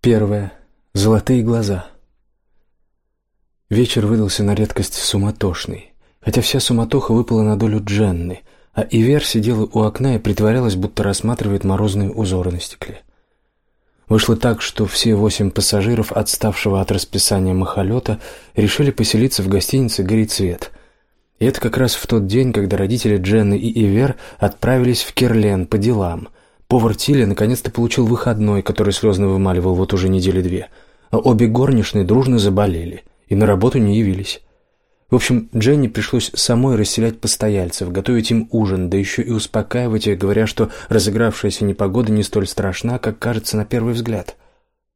Первое. Золотые глаза. Вечер выдался на редкость суматошный, хотя вся суматоха выпала на долю Дженны, а Ивер сидела у окна и притворялась, будто рассматривает морозные узоры на стекле. Вышло так, что все восемь пассажиров, отставшего от расписания махолета, решили поселиться в гостинице «Гори цвет». И это как раз в тот день, когда родители Дженны и Ивер отправились в Керлен по делам. Повар Тилли наконец-то получил выходной, который слезно вымаливал вот уже недели две, а обе горничные дружно заболели и на работу не явились. В общем, Дженни пришлось самой расселять постояльцев, готовить им ужин, да еще и успокаивать их, говоря, что разыгравшаяся непогода не столь страшна, как кажется на первый взгляд.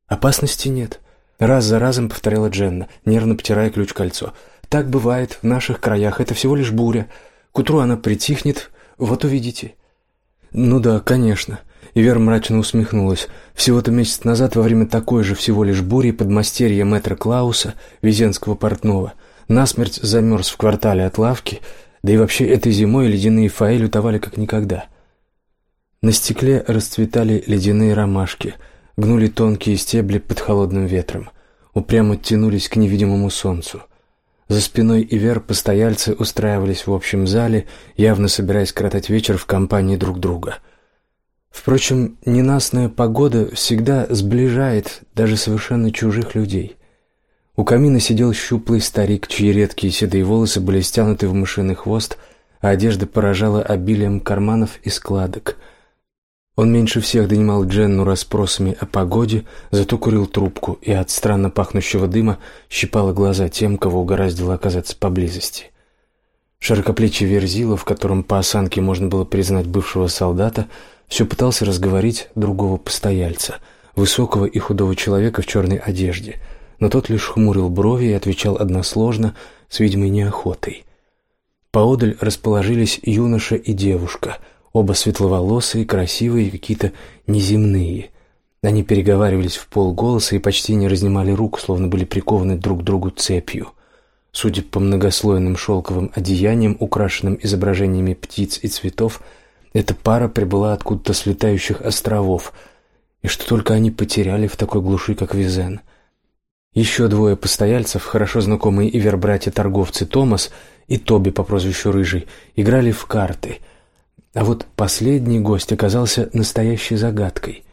«Опасности нет», — раз за разом повторяла Дженна, нервно потирая ключ-кольцо. «Так бывает в наших краях, это всего лишь буря. К утру она притихнет, вот увидите». «Ну да, конечно». Ивер мрачно усмехнулась. Всего-то месяц назад, во время такой же всего лишь бури, подмастерье мэтра Клауса, везенского портного, насмерть замерз в квартале от лавки, да и вообще этой зимой ледяные фаи лютовали как никогда. На стекле расцветали ледяные ромашки, гнули тонкие стебли под холодным ветром, упрямо тянулись к невидимому солнцу. За спиной Ивер постояльцы устраивались в общем зале, явно собираясь коротать вечер в компании друг друга. Впрочем, ненастная погода всегда сближает даже совершенно чужих людей. У камина сидел щуплый старик, чьи редкие седые волосы были стянуты в мышиный хвост, а одежда поражала обилием карманов и складок. Он меньше всех донимал Дженну расспросами о погоде, зато курил трубку и от странно пахнущего дыма щипало глаза тем, кого угораздило оказаться поблизости. Широкоплечий Верзила, в котором по осанке можно было признать бывшего солдата, все пытался разговорить другого постояльца, высокого и худого человека в черной одежде – но тот лишь хмурил брови и отвечал односложно, с видимой неохотой. Поодаль расположились юноша и девушка, оба светловолосые, красивые и какие-то неземные. Они переговаривались в полголоса и почти не разнимали рук, словно были прикованы друг к другу цепью. Судя по многослойным шелковым одеяниям, украшенным изображениями птиц и цветов, эта пара прибыла откуда-то с летающих островов, и что только они потеряли в такой глуши, как Визен — еще двое постояльцев, хорошо знакомые Ивер-братья-торговцы Томас и Тоби по прозвищу Рыжий, играли в карты. А вот последний гость оказался настоящей загадкой.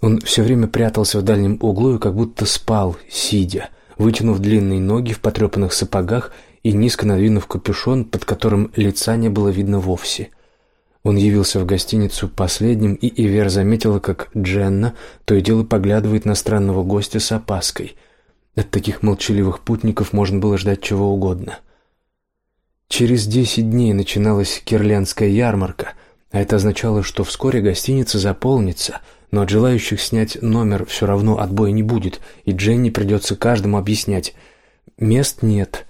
Он все время прятался в дальнем углу и как будто спал, сидя, вытянув длинные ноги в потрепанных сапогах и низко надвинув капюшон, под которым лица не было видно вовсе. Он явился в гостиницу последним, и Ивер заметила, как Дженна то и дело поглядывает на странного гостя с опаской — от таких молчаливых путников можно было ждать чего угодно. Через десять дней начиналась кирлянская ярмарка, а это означало, что вскоре гостиница заполнится, но от желающих снять номер все равно отбоя не будет, и Дженни придется каждому объяснять «мест нет».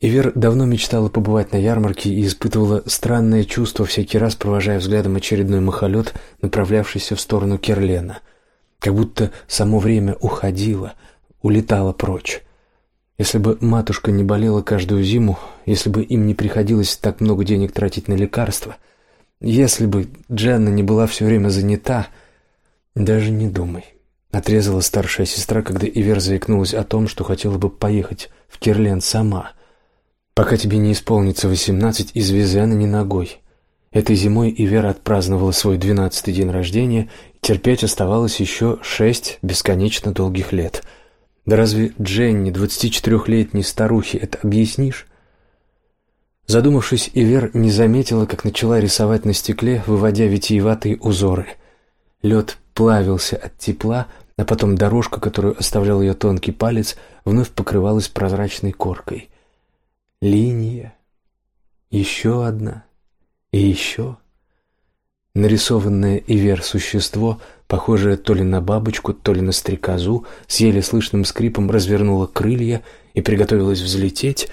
Ивер давно мечтала побывать на ярмарке и испытывала странное чувство всякий раз, провожая взглядом очередной махолет, направлявшийся в сторону Керлена. Как будто само время уходило — улетала прочь. Если бы матушка не болела каждую зиму, если бы им не приходилось так много денег тратить на лекарства, если бы Дженна не была все время занята, даже не думай. Отрезала старшая сестра, когда Ивер заикнулась о том, что хотела бы поехать в Кирлен сама. Пока тебе не исполнится восемнадцать, из Визена ни ногой. Этой зимой Ивера отпраздновала свой двенадцатый день рождения, и терпеть оставалось еще шесть бесконечно долгих лет — да разве Дженни, двадцатичетырехлетней старухе, это объяснишь? Задумавшись, Ивер не заметила, как начала рисовать на стекле, выводя витиеватые узоры. Лед плавился от тепла, а потом дорожка, которую оставлял ее тонкий палец, вновь покрывалась прозрачной коркой. Линия. Еще одна. И еще. Нарисованное Ивер существо похожая то ли на бабочку, то ли на стрекозу, с еле слышным скрипом развернула крылья и приготовилась взлететь,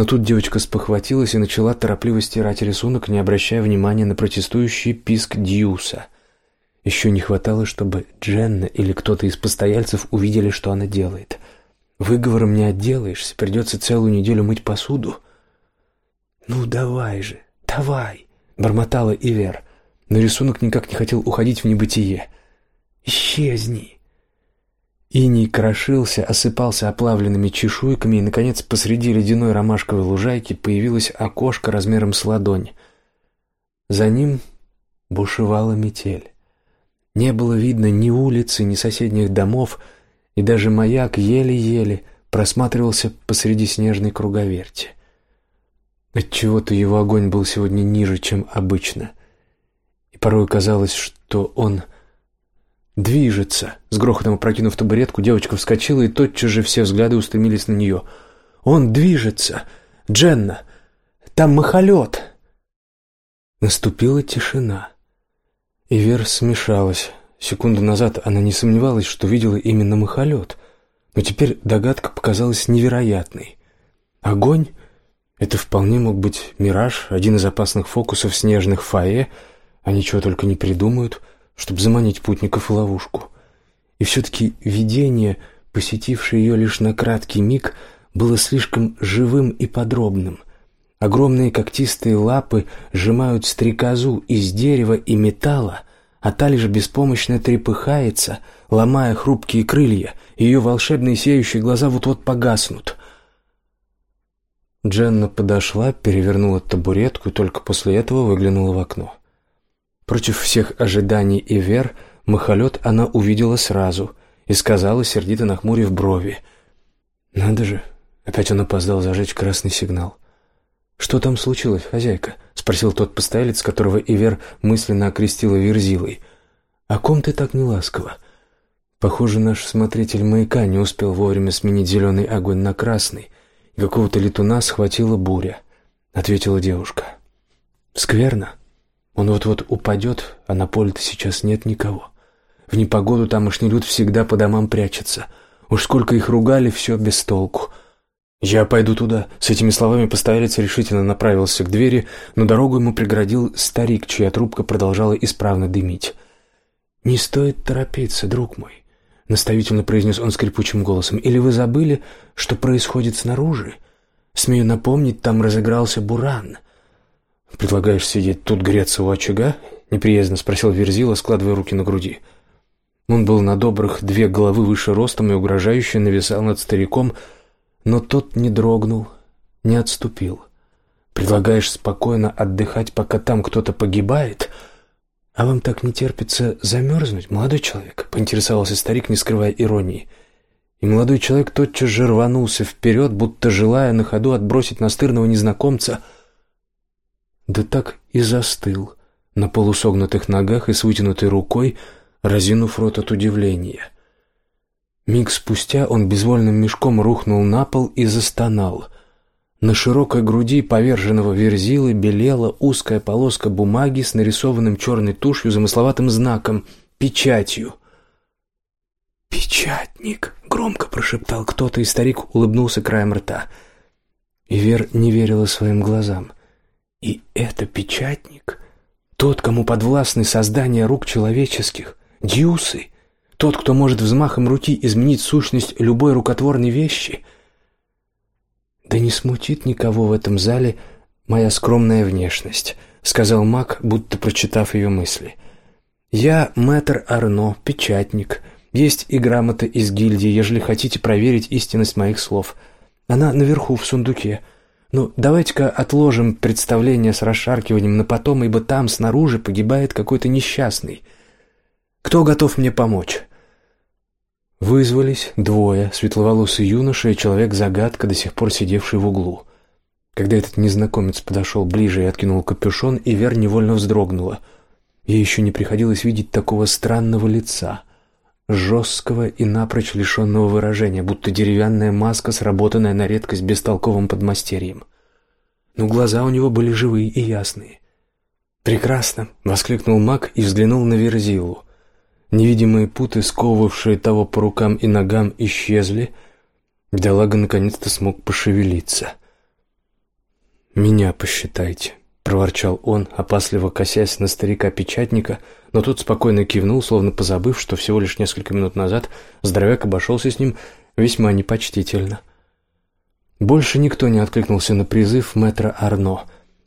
но тут девочка спохватилась и начала торопливо стирать рисунок, не обращая внимания на протестующий писк Дьюса. Еще не хватало, чтобы Дженна или кто-то из постояльцев увидели, что она делает. Выговором не отделаешься, придется целую неделю мыть посуду. «Ну, давай же, давай!» — бормотала Ивер, но рисунок никак не хотел уходить в небытие — Исчезни!» Иней крошился, осыпался оплавленными чешуйками, и, наконец, посреди ледяной ромашковой лужайки появилось окошко размером с ладонь. За ним бушевала метель. Не было видно ни улицы, ни соседних домов, и даже маяк еле-еле просматривался посреди снежной круговерти. Отчего-то его огонь был сегодня ниже, чем обычно, и порой казалось, что он движется. С грохотом опрокинув табуретку, девочка вскочила, и тотчас же все взгляды устремились на нее. «Он движется! Дженна! Там махолет!» Наступила тишина. И Вера смешалась. Секунду назад она не сомневалась, что видела именно махолет, но теперь догадка показалась невероятной. Огонь — это вполне мог быть мираж, один из опасных фокусов снежных фае, они чего только не придумают, чтобы заманить путников в ловушку. И все-таки видение, посетившее ее лишь на краткий миг, было слишком живым и подробным — Огромные когтистые лапы сжимают стрекозу из дерева и металла, а та лишь беспомощно трепыхается, ломая хрупкие крылья, и ее волшебные сияющие глаза вот-вот погаснут. Дженна подошла, перевернула табуретку и только после этого выглянула в окно. Против всех ожиданий и вер махолет она увидела сразу и сказала, сердито нахмурив брови. «Надо же!» Опять он опоздал зажечь красный сигнал. «Что там случилось, хозяйка?» — спросил тот постоялец, которого Ивер мысленно окрестила Верзилой. «О ком ты так неласково?» «Похоже, наш смотритель маяка не успел вовремя сменить зеленый огонь на красный, и какого-то летуна схватила буря», — ответила девушка. «Скверно. Он вот-вот упадет, а на поле-то сейчас нет никого. В непогоду тамошний люд всегда по домам прячется. Уж сколько их ругали, все без толку». «Я пойду туда». С этими словами постоялец решительно направился к двери, но дорогу ему преградил старик, чья трубка продолжала исправно дымить. «Не стоит торопиться, друг мой», — наставительно произнес он скрипучим голосом. «Или вы забыли, что происходит снаружи? Смею напомнить, там разыгрался буран». «Предлагаешь сидеть тут греться у очага?» — неприязненно спросил Верзила, складывая руки на груди. Он был на добрых две головы выше ростом и угрожающе нависал над стариком, — но тот не дрогнул, не отступил. Предлагаешь спокойно отдыхать, пока там кто-то погибает? А вам так не терпится замерзнуть, молодой человек? Поинтересовался старик, не скрывая иронии. И молодой человек тотчас же рванулся вперед, будто желая на ходу отбросить настырного незнакомца. Да так и застыл на полусогнутых ногах и с вытянутой рукой, разинув рот от удивления — Миг спустя он безвольным мешком рухнул на пол и застонал. На широкой груди поверженного верзилы белела узкая полоска бумаги с нарисованным черной тушью замысловатым знаком — печатью. «Печатник!» — громко прошептал кто-то, и старик улыбнулся краем рта. И Вер не верила своим глазам. «И это печатник? Тот, кому подвластны создания рук человеческих? Дьюсы?» Тот, кто может взмахом руки изменить сущность любой рукотворной вещи. Да не смутит никого в этом зале моя скромная внешность, сказал Мак, будто прочитав ее мысли. Я мэтр Арно, печатник. Есть и грамота из гильдии, ежели хотите проверить истинность моих слов. Она наверху в сундуке. Ну, давайте-ка отложим представление с расшаркиванием на потом, ибо там снаружи погибает какой-то несчастный. Кто готов мне помочь? Вызвались двое, светловолосый юноша и человек-загадка, до сих пор сидевший в углу. Когда этот незнакомец подошел ближе и откинул капюшон, Ивер невольно вздрогнула. Ей еще не приходилось видеть такого странного лица, жесткого и напрочь лишенного выражения, будто деревянная маска, сработанная на редкость бестолковым подмастерьем. Но глаза у него были живые и ясные. «Прекрасно!» — воскликнул маг и взглянул на Верзилу. Невидимые путы, сковывавшие того по рукам и ногам, исчезли. Бедолага наконец-то смог пошевелиться. «Меня посчитайте», — проворчал он, опасливо косясь на старика-печатника, но тот спокойно кивнул, словно позабыв, что всего лишь несколько минут назад здоровяк обошелся с ним весьма непочтительно. Больше никто не откликнулся на призыв мэтра Арно.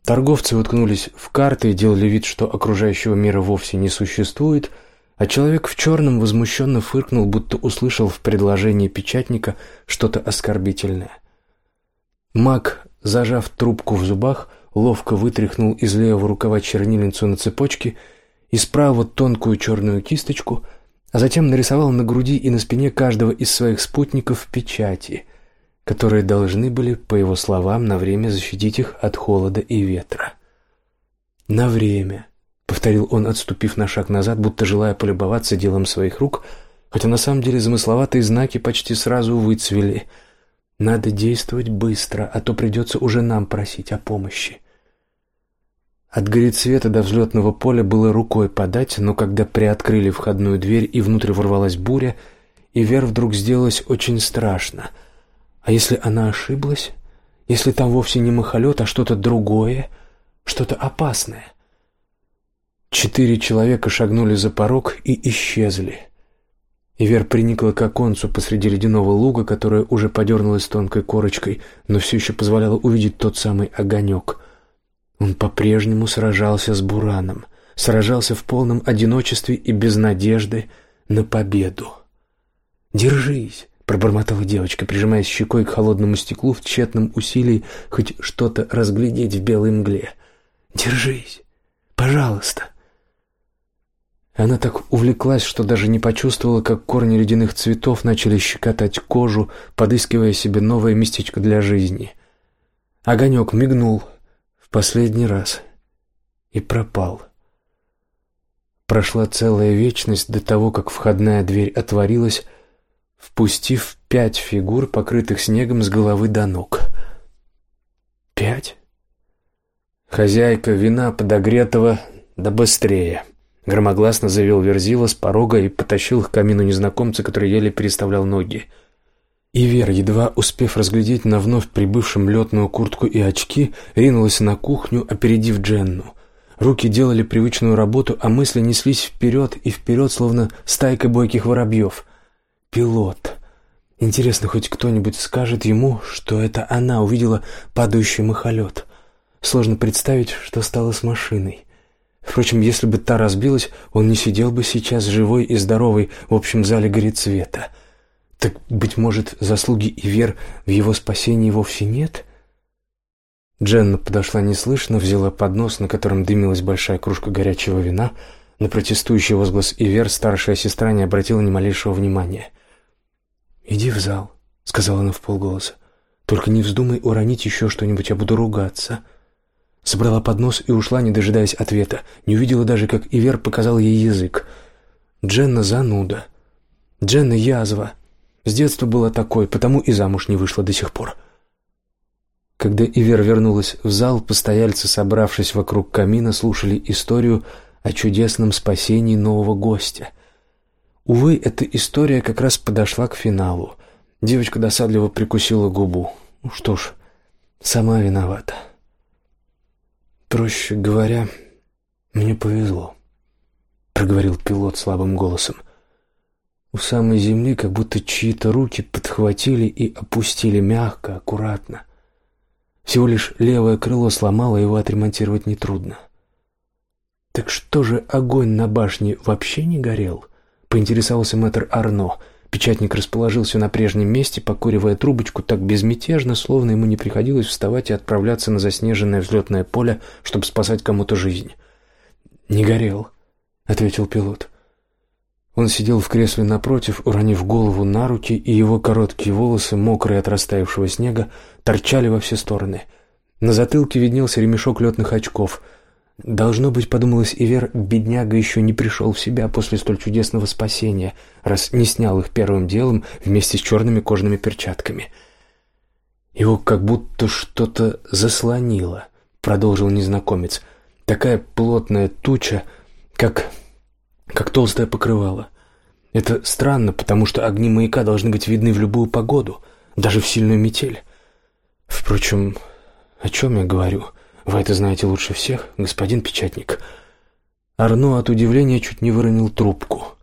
Торговцы уткнулись в карты и делали вид, что окружающего мира вовсе не существует — а человек в черном возмущенно фыркнул, будто услышал в предложении печатника что-то оскорбительное. Мак, зажав трубку в зубах, ловко вытряхнул из левого рукава чернильницу на цепочке и справа тонкую черную кисточку, а затем нарисовал на груди и на спине каждого из своих спутников печати, которые должны были, по его словам, на время защитить их от холода и ветра. На время, повторил он, отступив на шаг назад, будто желая полюбоваться делом своих рук, хотя на самом деле замысловатые знаки почти сразу выцвели. Надо действовать быстро, а то придется уже нам просить о помощи. От горецвета до взлетного поля было рукой подать, но когда приоткрыли входную дверь и внутрь ворвалась буря, и Вер вдруг сделалось очень страшно. А если она ошиблась? Если там вовсе не махолет, а что-то другое, что-то опасное? Четыре человека шагнули за порог и исчезли. Ивер приникла к оконцу посреди ледяного луга, которое уже подернулось тонкой корочкой, но все еще позволяло увидеть тот самый огонек. Он по-прежнему сражался с Бураном, сражался в полном одиночестве и без надежды на победу. «Держись!» — пробормотала девочка, прижимаясь щекой к холодному стеклу в тщетном усилии хоть что-то разглядеть в белой мгле. «Держись! Пожалуйста!» Она так увлеклась, что даже не почувствовала, как корни ледяных цветов начали щекотать кожу, подыскивая себе новое местечко для жизни. Огонек мигнул, последний раз и пропал. Прошла целая вечность до того, как входная дверь отворилась, впустив пять фигур, покрытых снегом с головы до ног. Пять. Хозяйка вина подогретого, да быстрее. Громогласно завел Верзила с порога и потащил к камину незнакомца, который еле переставлял ноги. И Вера, едва успев разглядеть на вновь прибывшем летную куртку и очки, ринулась на кухню, опередив Дженну. Руки делали привычную работу, а мысли неслись вперед и вперед, словно стайка бойких воробьев. Пилот. Интересно, хоть кто-нибудь скажет ему, что это она увидела падающий махолет. Сложно представить, что стало с машиной. Впрочем, если бы та разбилась, он не сидел бы сейчас живой и здоровый в общем зале горецвета. цвета. Так, быть может, заслуги Ивер в его спасении вовсе нет? Дженна подошла неслышно, взяла поднос, на котором дымилась большая кружка горячего вина. На протестующий возглас Ивер старшая сестра не обратила ни малейшего внимания. «Иди в зал», — сказала она вполголоса. «Только не вздумай уронить еще что-нибудь, я буду ругаться». Собрала поднос и ушла, не дожидаясь ответа. Не увидела даже, как Ивер показал ей язык. Дженна зануда. Дженна язва. С детства была такой, потому и замуж не вышла до сих пор. Когда Ивер вернулась в зал, постояльцы, собравшись вокруг камина, слушали историю о чудесном спасении нового гостя. Увы, эта история как раз подошла к финалу. Девочка досадливо прикусила губу. Ну что ж, сама виновата. Проще говоря, мне повезло, проговорил пилот слабым голосом. У самой земли как будто чьи-то руки подхватили и опустили мягко, аккуратно. Всего лишь левое крыло сломало, его отремонтировать нетрудно. Так что же огонь на башне вообще не горел? Поинтересовался мэтр Арно. Печатник расположился на прежнем месте, покуривая трубочку так безмятежно, словно ему не приходилось вставать и отправляться на заснеженное взлетное поле, чтобы спасать кому-то жизнь. Не горел, ответил пилот. Он сидел в кресле напротив, уронив голову на руки, и его короткие волосы, мокрые от растаявшего снега, торчали во все стороны. На затылке виднелся ремешок летных очков. Должно быть, подумалось Ивер, бедняга еще не пришел в себя после столь чудесного спасения, раз не снял их первым делом вместе с черными кожаными перчатками. Его как будто что-то заслонило, продолжил незнакомец. Такая плотная туча, как как толстое покрывало. Это странно, потому что огни маяка должны быть видны в любую погоду, даже в сильную метель. Впрочем, о чем я говорю? Вы это знаете лучше всех, господин печатник. Арно от удивления чуть не выронил трубку.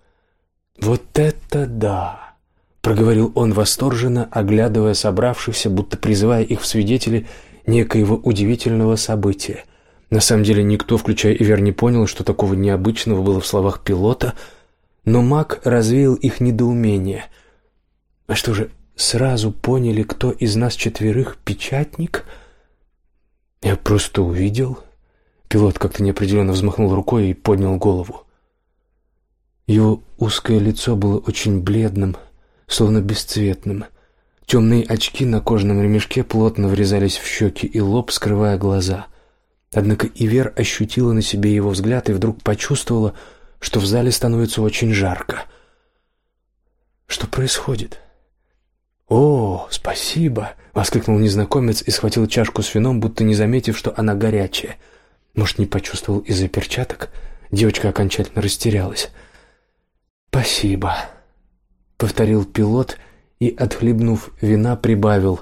Вот это да, проговорил он восторженно, оглядывая собравшихся, будто призывая их в свидетели некоего удивительного события. На самом деле никто, включая Ивер, не понял, что такого необычного было в словах пилота, но маг развеял их недоумение. А что же, сразу поняли, кто из нас четверых печатник? Я просто увидел. Пилот как-то неопределенно взмахнул рукой и поднял голову. Его узкое лицо было очень бледным, словно бесцветным. Темные очки на кожаном ремешке плотно врезались в щеки и лоб, скрывая глаза. Однако Ивер ощутила на себе его взгляд и вдруг почувствовала, что в зале становится очень жарко. Что происходит? «О, спасибо!» — воскликнул незнакомец и схватил чашку с вином, будто не заметив, что она горячая. Может, не почувствовал из-за перчаток? Девочка окончательно растерялась. «Спасибо», — повторил пилот и, отхлебнув вина, прибавил.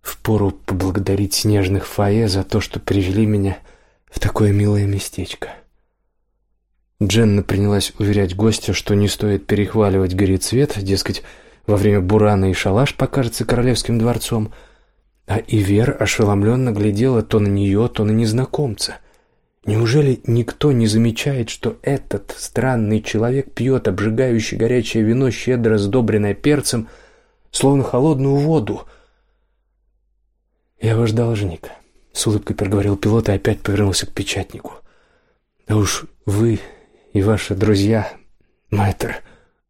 «Впору поблагодарить снежных фае за то, что привели меня в такое милое местечко». Дженна принялась уверять гостя, что не стоит перехваливать горецвет, дескать, во время бурана и шалаш покажется королевским дворцом, а Ивер ошеломленно глядела то на нее, то на незнакомца. Неужели никто не замечает, что этот странный человек пьет обжигающее горячее вино, щедро сдобренное перцем, словно холодную воду? «Я ваш должник», — с улыбкой проговорил пилот и опять повернулся к печатнику. «А уж вы и ваши друзья, мэтр...»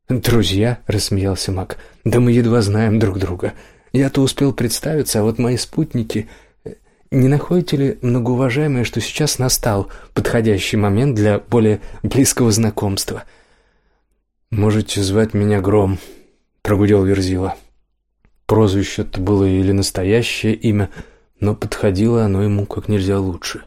«Друзья?» — рассмеялся маг. «Да мы едва знаем друг друга. Я-то успел представиться, а вот мои спутники...» Не находите ли, многоуважаемые, что сейчас настал подходящий момент для более близкого знакомства? Можете звать меня Гром, прогудел Верзила. Прозвище-то было или настоящее имя, но подходило оно ему как нельзя лучше.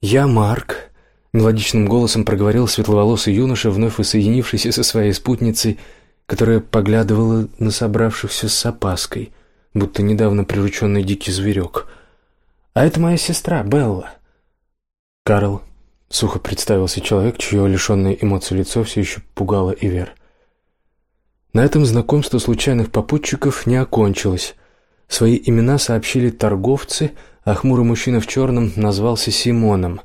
Я Марк, мелодичным голосом проговорил светловолосый юноша, вновь соединившийся со своей спутницей, которая поглядывала на собравшихся с опаской, будто недавно прирученный дикий зверек — а это моя сестра, Белла. Карл, сухо представился человек, чье лишенное эмоций лицо все еще пугало Ивер. На этом знакомство случайных попутчиков не окончилось. Свои имена сообщили торговцы, а хмурый мужчина в черном назвался Симоном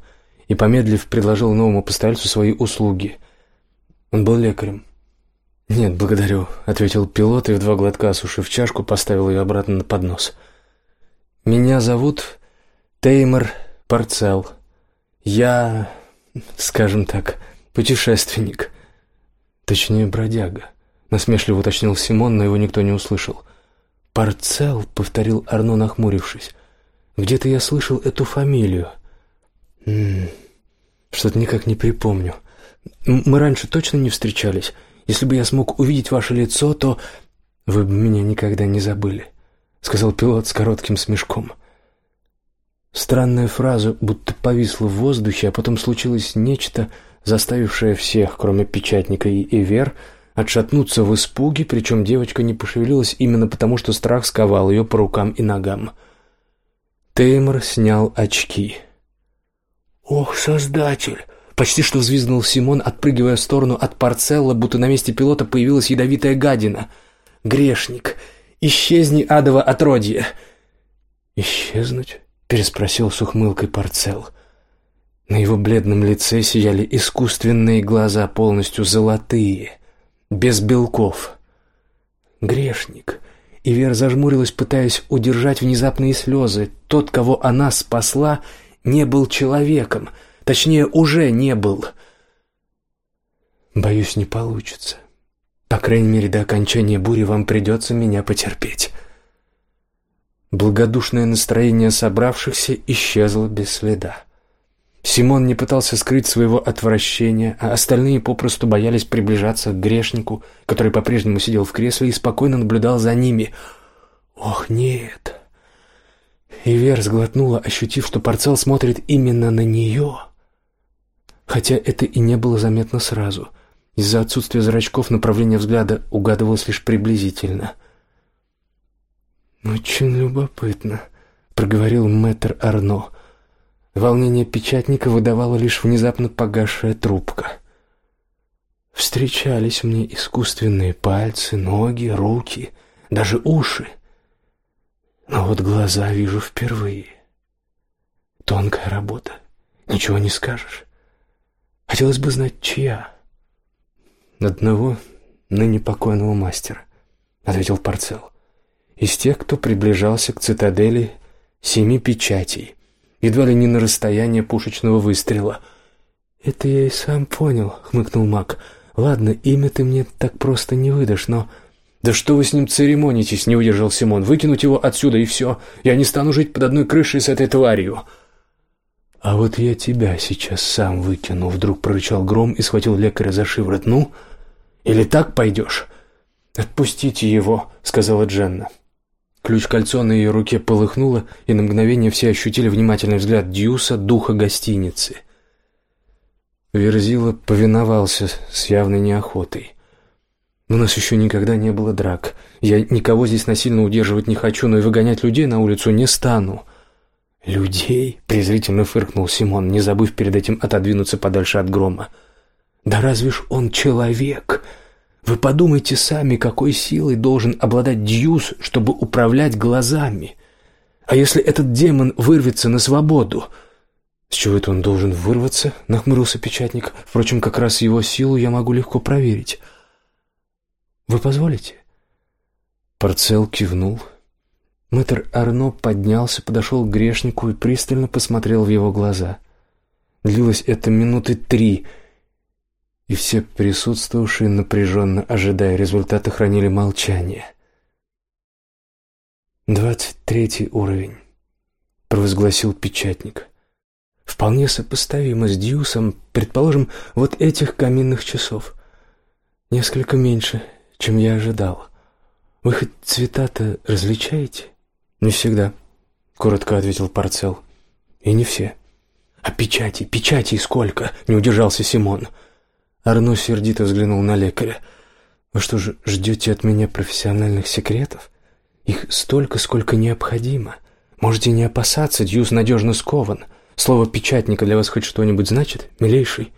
и, помедлив, предложил новому постояльцу свои услуги. Он был лекарем. «Нет, благодарю», — ответил пилот и в два глотка осушив чашку, поставил ее обратно на поднос. «Меня зовут Теймор Парцел. Я, скажем так, путешественник. Точнее, бродяга. Насмешливо уточнил Симон, но его никто не услышал. Парцел, повторил Арно, нахмурившись. Где-то я слышал эту фамилию. Что-то никак не припомню. Мы раньше точно не встречались. Если бы я смог увидеть ваше лицо, то вы бы меня никогда не забыли, сказал пилот с коротким смешком. — Странная фраза будто повисла в воздухе, а потом случилось нечто, заставившее всех, кроме печатника и Эвер, отшатнуться в испуге, причем девочка не пошевелилась именно потому, что страх сковал ее по рукам и ногам. Теймор снял очки. «Ох, создатель!» Почти что взвизгнул Симон, отпрыгивая в сторону от парцелла, будто на месте пилота появилась ядовитая гадина. «Грешник! Исчезни, адово отродье!» «Исчезнуть?» переспросил с ухмылкой Парцел. На его бледном лице сияли искусственные глаза, полностью золотые, без белков. Грешник. Ивер зажмурилась, пытаясь удержать внезапные слезы. Тот, кого она спасла, не был человеком, точнее, уже не был. Боюсь, не получится. По крайней мере, до окончания бури вам придется меня потерпеть. Благодушное настроение собравшихся исчезло без следа. Симон не пытался скрыть своего отвращения, а остальные попросту боялись приближаться к грешнику, который по-прежнему сидел в кресле и спокойно наблюдал за ними. «Ох, нет!» Ивер сглотнула, ощутив, что Парцел смотрит именно на нее. Хотя это и не было заметно сразу. Из-за отсутствия зрачков направление взгляда угадывалось лишь приблизительно — «Очень любопытно», — проговорил мэтр Арно. Волнение печатника выдавало лишь внезапно погасшая трубка. Встречались мне искусственные пальцы, ноги, руки, даже уши. Вот глаза вижу впервые. Тонкая работа, ничего не скажешь. Хотелось бы знать, чья. «Одного ныне покойного мастера», — ответил Парцел. «Из тех, кто приближался к цитадели семи печатей, едва ли не на расстояние пушечного выстрела». «Это я и сам понял», — хмыкнул маг. «Ладно, имя ты мне так просто не выдашь, но...» «Да что вы с ним церемонитесь?» — не выдержал Симон. «Выкинуть его отсюда, и все. Я не стану жить под одной крышей с этой тварью». «А вот я тебя сейчас сам выкину», — вдруг прорычал гром и схватил лекаря за шиворот. «Ну, или так пойдешь?» «Отпустите его», — сказала Дженна. Ключ-кольцо на ее руке полыхнуло, и на мгновение все ощутили внимательный взгляд Дьюса, духа гостиницы. Верзила повиновался с явной неохотой. У нас еще никогда не было драк. Я никого здесь насильно удерживать не хочу, но и выгонять людей на улицу не стану. Людей? презрительно фыркнул Симон, не забыв перед этим отодвинуться подальше от грома. Да разве ж он человек? Вы подумайте сами, какой силой должен обладать Дьюс, чтобы управлять глазами. А если этот демон вырвется на свободу? С чего это он должен вырваться? нахмурился печатник. Впрочем, как раз его силу я могу легко проверить. Вы позволите?» Парцел кивнул. Мэтр Арно поднялся, подошел к грешнику и пристально посмотрел в его глаза. Длилось это минуты три, и все присутствовавшие, напряженно ожидая результата, хранили молчание. «Двадцать третий уровень», — провозгласил печатник. «Вполне сопоставимо с Дьюсом, предположим, вот этих каминных часов. Несколько меньше, чем я ожидал. Вы хоть цвета-то различаете? Не всегда, коротко ответил Парцел. И не все. А печати, печати сколько? Не удержался Симон. Арно сердито взглянул на лекаря. Вы что же ждете от меня профессиональных секретов? Их столько, сколько необходимо. Можете не опасаться, Дьюс надежно скован. Слово печатника для вас хоть что-нибудь значит, милейший?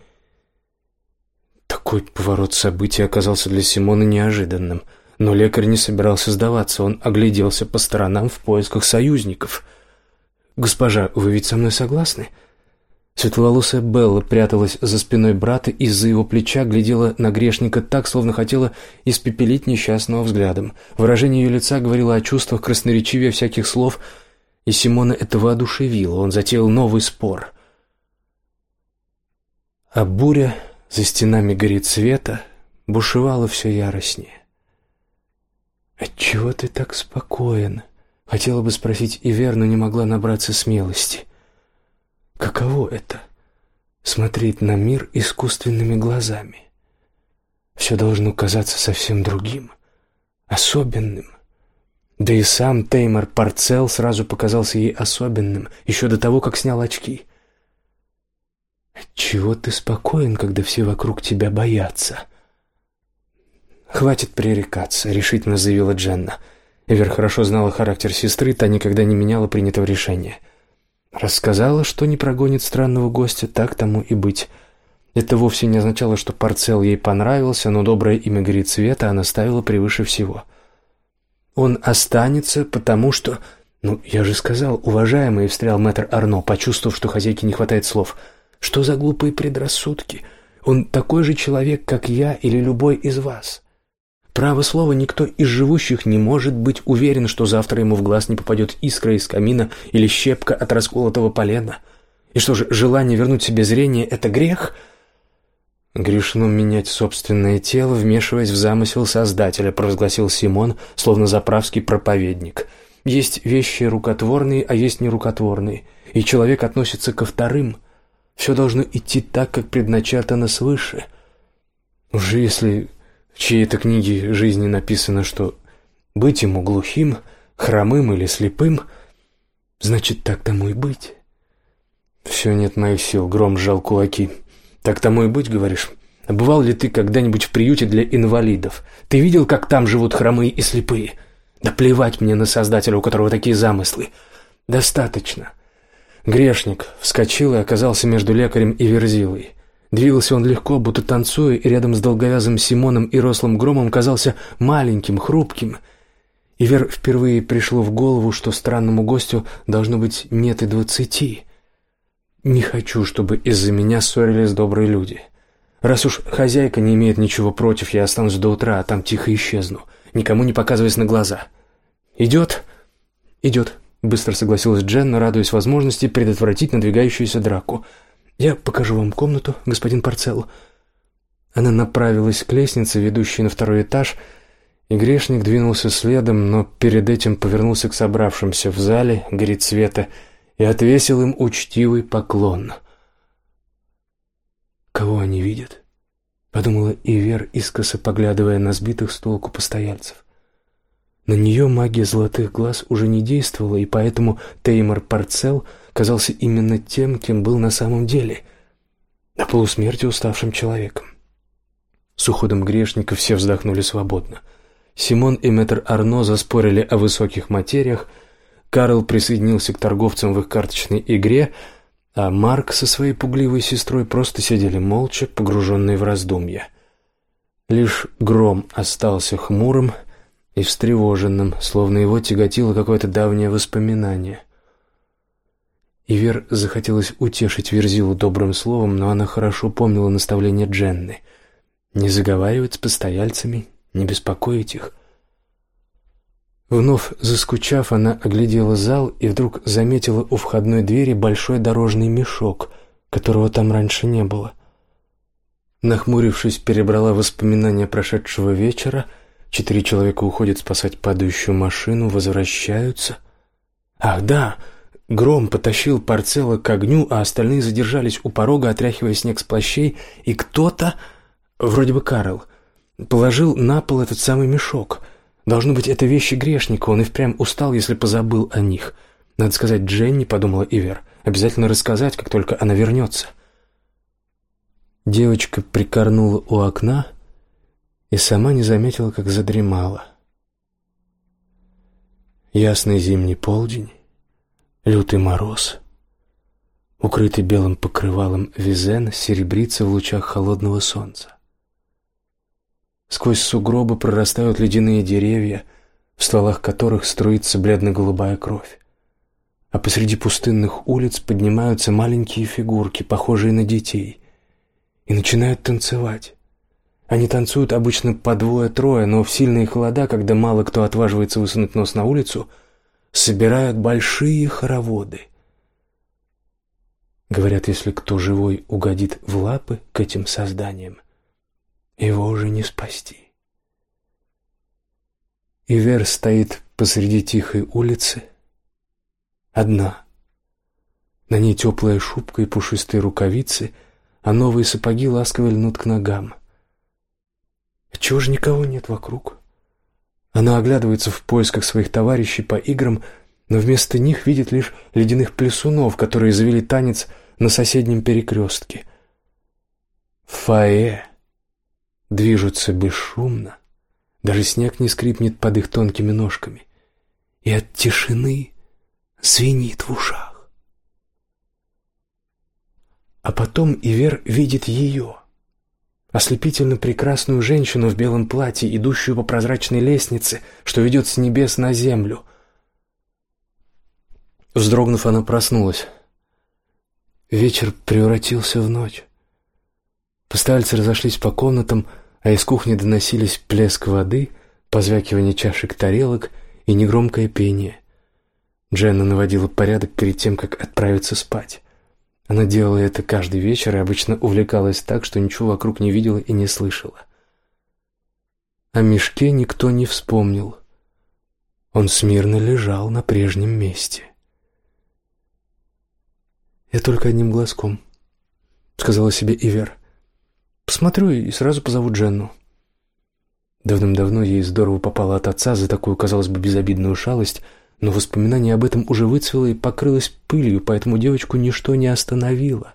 Такой поворот событий оказался для Симона неожиданным, но лекарь не собирался сдаваться, он огляделся по сторонам в поисках союзников. «Госпожа, вы ведь со мной согласны?» Светловолосая Белла пряталась за спиной брата и из-за его плеча глядела на грешника так, словно хотела испепелить несчастного взглядом. Выражение ее лица говорило о чувствах красноречивее всяких слов, и Симона это воодушевило. Он затеял новый спор. А буря за стенами горит света бушевало все яростнее. «Отчего ты так спокоен?» Хотела бы спросить Ивер, но не могла набраться смелости. Каково это — смотреть на мир искусственными глазами? Все должно казаться совсем другим, особенным. Да и сам Теймор Парцел сразу показался ей особенным, еще до того, как снял очки — чего ты спокоен, когда все вокруг тебя боятся? Хватит пререкаться, решительно заявила Дженна. Эвер хорошо знала характер сестры, та никогда не меняла принятого решения. Рассказала, что не прогонит странного гостя, так тому и быть. Это вовсе не означало, что Парцел ей понравился, но доброе имя Грицвета она ставила превыше всего. Он останется, потому что, ну, я же сказал, уважаемый, встрял мэтр Арно, почувствовав, что хозяйке не хватает слов. Что за глупые предрассудки? Он такой же человек, как я или любой из вас. Право слово, никто из живущих не может быть уверен, что завтра ему в глаз не попадет искра из камина или щепка от расколотого полена. И что же, желание вернуть себе зрение — это грех? Грешно менять собственное тело, вмешиваясь в замысел Создателя, провозгласил Симон, словно заправский проповедник. Есть вещи рукотворные, а есть нерукотворные, и человек относится ко вторым — все должно идти так, как предначертано свыше. Уже если в чьей-то книге жизни написано, что быть ему глухим, хромым или слепым, значит, так тому и быть. Все нет моих сил, гром сжал кулаки. Так тому и быть, говоришь? А бывал ли ты когда-нибудь в приюте для инвалидов? Ты видел, как там живут хромые и слепые? Да плевать мне на создателя, у которого такие замыслы. Достаточно. Грешник вскочил и оказался между лекарем и Верзилой. Двигался он легко, будто танцуя, и рядом с долговязым Симоном и рослым Громом казался маленьким, хрупким. И Вер впервые пришло в голову, что странному гостю должно быть нет и двадцати. Не хочу, чтобы из-за меня ссорились добрые люди. Раз уж хозяйка не имеет ничего против, я останусь до утра, а там тихо исчезну, никому не показываясь на глаза. Идет? Идет, быстро согласилась Дженна, радуясь возможности предотвратить надвигающуюся драку. Я покажу вам комнату, господин Парцелл. Она направилась к лестнице, ведущей на второй этаж, и грешник двинулся следом, но перед этим повернулся к собравшимся в зале, горит света, и отвесил им учтивый поклон. «Кого они видят?» — подумала Ивер, искоса поглядывая на сбитых с толку постояльцев. На нее магия золотых глаз уже не действовала, и поэтому Теймор Парцел казался именно тем, кем был на самом деле — на полусмерти уставшим человеком. С уходом грешника все вздохнули свободно — Симон и мэтр Арно заспорили о высоких материях, Карл присоединился к торговцам в их карточной игре, а Марк со своей пугливой сестрой просто сидели молча, погруженные в раздумья. Лишь Гром остался хмурым и встревоженным, словно его тяготило какое-то давнее воспоминание. Ивер захотелось утешить Верзилу добрым словом, но она хорошо помнила наставление Дженны — не заговаривать с постояльцами, не беспокоить их. Вновь заскучав, она оглядела зал и вдруг заметила у входной двери большой дорожный мешок, которого там раньше не было. Нахмурившись, перебрала воспоминания прошедшего вечера. Четыре человека уходят спасать падающую машину, возвращаются. Ах, да, гром потащил Парцелла к огню, а остальные задержались у порога, отряхивая снег с плащей, и кто-то, вроде бы Карл, положил на пол этот самый мешок. Должно быть, это вещи грешника, он и впрямь устал, если позабыл о них. Надо сказать Дженни, подумала Ивер, обязательно рассказать, как только она вернется. Девочка прикорнула у окна и сама не заметила, как задремала. Ясный зимний полдень, лютый мороз, укрытый белым покрывалом Визен серебрится в лучах холодного солнца. Сквозь сугробы прорастают ледяные деревья, в стволах которых струится бледно-голубая кровь. А посреди пустынных улиц поднимаются маленькие фигурки, похожие на детей, и начинают танцевать. Они танцуют обычно по двое-трое, но в сильные холода, когда мало кто отваживается высунуть нос на улицу, собирают большие хороводы. Говорят, если кто живой угодит в лапы к этим созданиям, его уже не спасти. Ивер стоит посреди тихой улицы, одна. На ней теплая шубка и пушистые рукавицы, а новые сапоги ласково льнут к ногам. Чего же никого нет вокруг? Она оглядывается в поисках своих товарищей по играм, но вместо них видит лишь ледяных плесунов, которые завели танец на соседнем перекрестке. Фае движутся бесшумно, даже снег не скрипнет под их тонкими ножками, и от тишины звенит в ушах. А потом Ивер видит ее, ослепительно прекрасную женщину в белом платье, идущую по прозрачной лестнице, что ведет с небес на землю. Вздрогнув, она проснулась. Вечер превратился в ночь. Постояльцы разошлись по комнатам, а из кухни доносились плеск воды, позвякивание чашек тарелок и негромкое пение. Дженна наводила порядок перед тем, как отправиться спать. Она делала это каждый вечер и обычно увлекалась так, что ничего вокруг не видела и не слышала. О мешке никто не вспомнил. Он смирно лежал на прежнем месте. «Я только одним глазком», — сказала себе Ивер. Посмотрю и сразу позову Дженну. Давным-давно ей здорово попало от отца за такую, казалось бы, безобидную шалость, но воспоминание об этом уже выцвело и покрылось пылью, поэтому девочку ничто не остановило.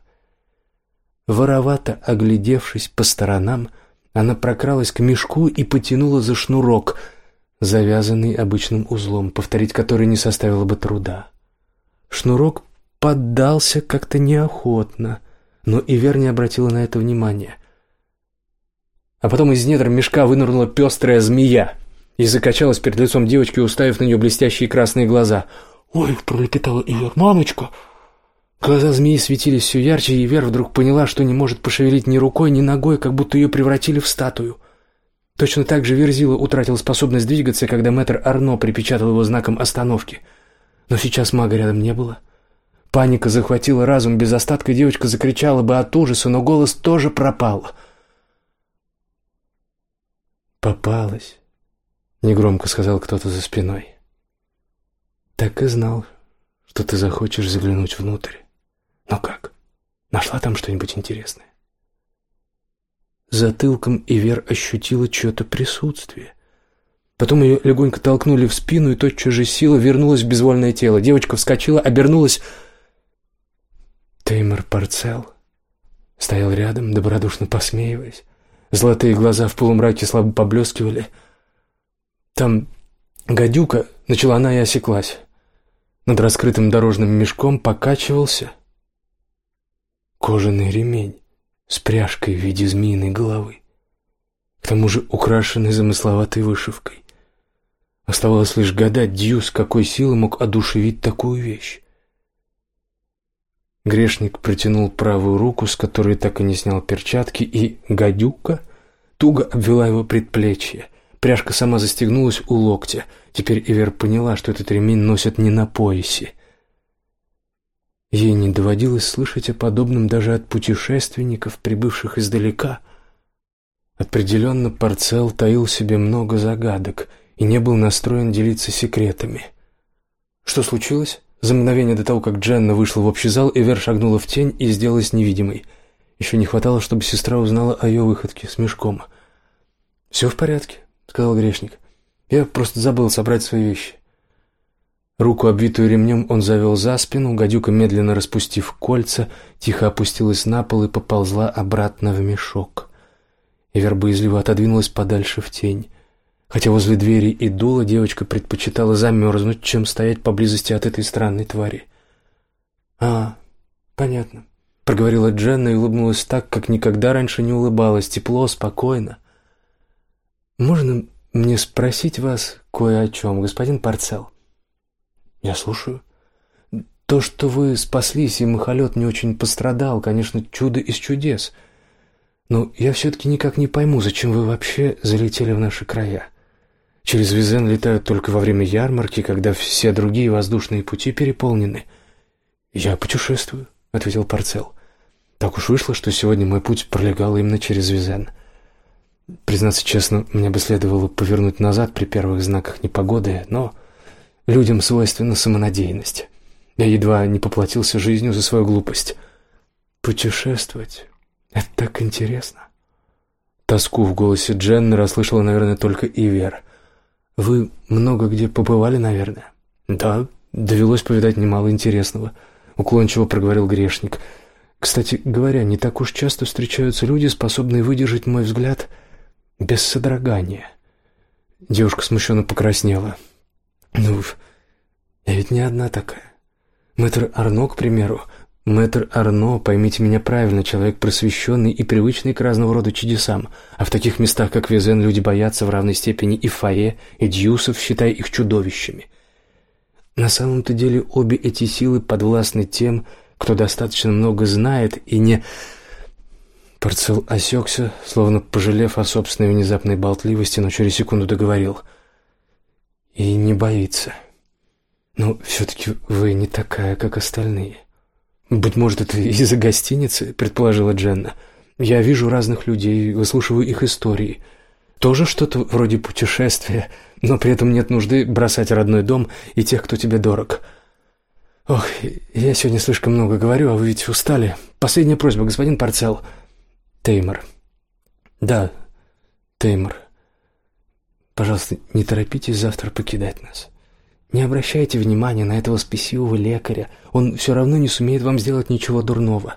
Воровато оглядевшись по сторонам, она прокралась к мешку и потянула за шнурок, завязанный обычным узлом, повторить который не составило бы труда. Шнурок поддался как-то неохотно, но Ивер не обратила на это внимания. А потом из недр мешка вынырнула пестрая змея и закачалась перед лицом девочки, уставив на нее блестящие красные глаза. «Ой!» — пролепетала Ивер. «Мамочка! Глаза змеи светились все ярче, и Вер вдруг поняла, что не может пошевелить ни рукой, ни ногой, как будто ее превратили в статую. Точно так же Верзила утратил способность двигаться, когда мэтр Арно припечатал его знаком остановки. Но сейчас мага рядом не было. Паника захватила разум, без остатка девочка закричала бы от ужаса, но голос тоже пропал. «Попалась», — негромко сказал кто-то за спиной. «Так и знал, что ты захочешь заглянуть внутрь. Но как? Нашла там что-нибудь интересное?» Затылком Ивер ощутила чье-то присутствие. Потом ее легонько толкнули в спину, и тотчас же сила вернулась в безвольное тело. Девочка вскочила, обернулась. Теймор Парцел стоял рядом, добродушно посмеиваясь. Золотые глаза в полумраке слабо поблескивали. «Там гадюка», — начала она и осеклась. Над раскрытым дорожным мешком покачивался кожаный ремень с пряжкой в виде змеиной головы, к тому же украшенной замысловатой вышивкой. Оставалось лишь гадать, Дью какой силой мог одушевить такую вещь. Грешник протянул правую руку, с которой так и не снял перчатки, и гадюка туго обвела его предплечье. Пряжка сама застегнулась у локтя. Теперь Ивер поняла, что этот ремень носят не на поясе. Ей не доводилось слышать о подобном даже от путешественников, прибывших издалека. Определенно, Парцел таил себе много загадок и не был настроен делиться секретами. Что случилось? За мгновение до того, как Дженна вышла в общий зал, Эвер шагнула в тень и сделалась невидимой. Еще не хватало, чтобы сестра узнала о ее выходке с мешком. «Все в порядке», — сказал грешник. «Я просто забыл собрать свои вещи». Руку, обвитую ремнем, он завел за спину, гадюка, медленно распустив кольца, тихо опустилась на пол и поползла обратно в мешок. Эвер боязливо отодвинулась подальше в тень. Хотя возле двери и дула девочка предпочитала замерзнуть, чем стоять поблизости от этой странной твари. «А, понятно», — проговорила Дженна и улыбнулась так, как никогда раньше не улыбалась, тепло, спокойно. «Можно мне спросить вас кое о чем, господин Парцел?» «Я слушаю». «То, что вы спаслись, и махолет не очень пострадал, конечно, чудо из чудес. Но я все-таки никак не пойму, зачем вы вообще залетели в наши края. Через Визен летают только во время ярмарки, когда все другие воздушные пути переполнены. Я путешествую, ответил Парцел. Так уж вышло, что сегодня мой путь пролегал именно через Визен. Признаться честно, мне бы следовало повернуть назад при первых знаках непогоды, но людям свойственна самонадеянность. Я едва не поплатился жизнью за свою глупость. Путешествовать — это так интересно. Тоску в голосе Дженны расслышала, наверное, только Ивер — вы много где побывали, наверное? Да, довелось повидать немало интересного, уклончиво проговорил грешник. Кстати говоря, не так уж часто встречаются люди, способные выдержать мой взгляд без содрогания. Девушка смущенно покраснела. Ну, я ведь не одна такая. Мэтр Арно, к примеру, Мэтр Арно, поймите меня правильно, человек просвещенный и привычный к разного рода чудесам, а в таких местах, как Везен, люди боятся в равной степени и Фае, и Дьюсов, считая их чудовищами. На самом-то деле обе эти силы подвластны тем, кто достаточно много знает и не... Парцел осекся, словно пожалев о собственной внезапной болтливости, но через секунду договорил. И не боится. Но все-таки вы не такая, как остальные. «Быть может, это из-за гостиницы», — предположила Дженна. «Я вижу разных людей, выслушиваю их истории. Тоже что-то вроде путешествия, но при этом нет нужды бросать родной дом и тех, кто тебе дорог». «Ох, я сегодня слишком много говорю, а вы ведь устали. Последняя просьба, господин Парцел». «Теймор». «Да, Теймор. Пожалуйста, не торопитесь завтра покидать нас». Не обращайте внимания на этого спесивого лекаря. Он все равно не сумеет вам сделать ничего дурного.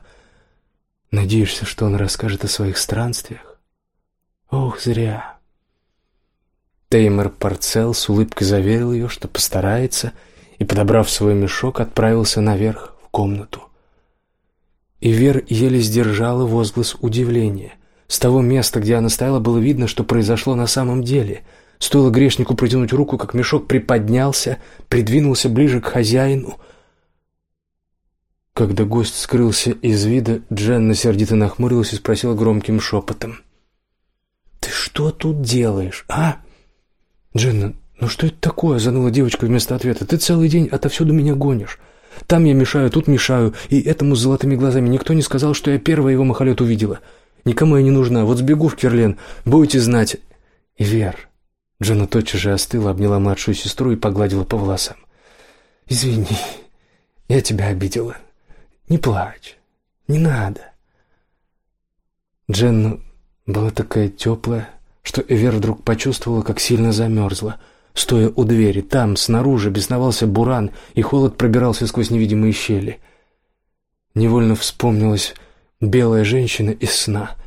Надеешься, что он расскажет о своих странствиях? Ох, зря. Теймер Парцел с улыбкой заверил ее, что постарается, и, подобрав свой мешок, отправился наверх в комнату. И Вер еле сдержала возглас удивления. С того места, где она стояла, было видно, что произошло на самом деле — Стоило грешнику протянуть руку, как мешок приподнялся, придвинулся ближе к хозяину. Когда гость скрылся из вида, Дженна сердито нахмурилась и спросила громким шепотом. «Ты что тут делаешь, а?» «Дженна, ну что это такое?» — заныла девочка вместо ответа. «Ты целый день отовсюду меня гонишь. Там я мешаю, тут мешаю, и этому с золотыми глазами никто не сказал, что я первая его махолет увидела. Никому я не нужна. Вот сбегу в Керлен, будете знать». «И Вер...» Дженна тотчас же остыла, обняла младшую сестру и погладила по волосам. «Извини, я тебя обидела. Не плачь. Не надо. Дженна была такая теплая, что Эвер вдруг почувствовала, как сильно замерзла. Стоя у двери, там, снаружи, бесновался буран, и холод пробирался сквозь невидимые щели. Невольно вспомнилась белая женщина из сна.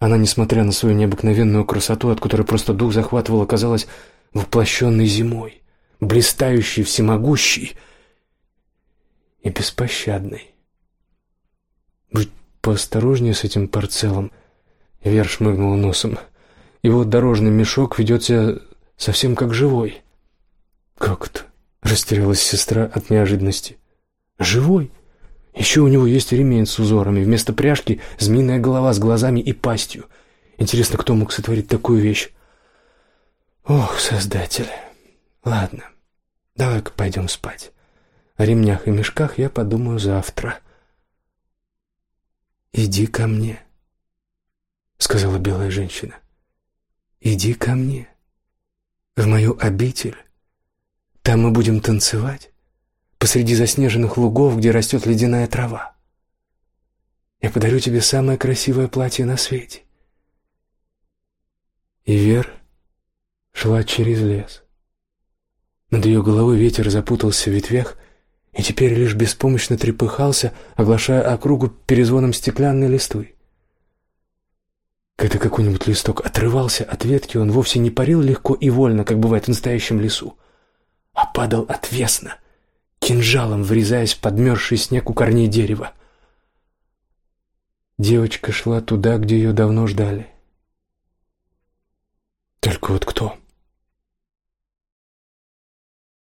Она, несмотря на свою необыкновенную красоту, от которой просто дух захватывал, оказалась воплощенной зимой, блистающей, всемогущей и беспощадной. Быть поосторожнее с этим парцелом. Вер шмыгнул носом. Его дорожный мешок ведет себя совсем как живой. Как это? Растерялась сестра от неожиданности. Живой? Еще у него есть ремень с узорами, вместо пряжки змеиная голова с глазами и пастью. Интересно, кто мог сотворить такую вещь? Ох, создатель. Ладно, давай-ка пойдем спать. О ремнях и мешках я подумаю завтра. «Иди ко мне», — сказала белая женщина. «Иди ко мне, в мою обитель. Там мы будем танцевать, посреди заснеженных лугов, где растет ледяная трава. Я подарю тебе самое красивое платье на свете». И Вер шла через лес. Над ее головой ветер запутался в ветвях, и теперь лишь беспомощно трепыхался, оглашая округу перезвоном стеклянной листвы. Когда какой-нибудь листок отрывался от ветки, он вовсе не парил легко и вольно, как бывает в настоящем лесу, а падал отвесно, кинжалом врезаясь в подмерзший снег у корней дерева. Девочка шла туда, где ее давно ждали. Только вот кто?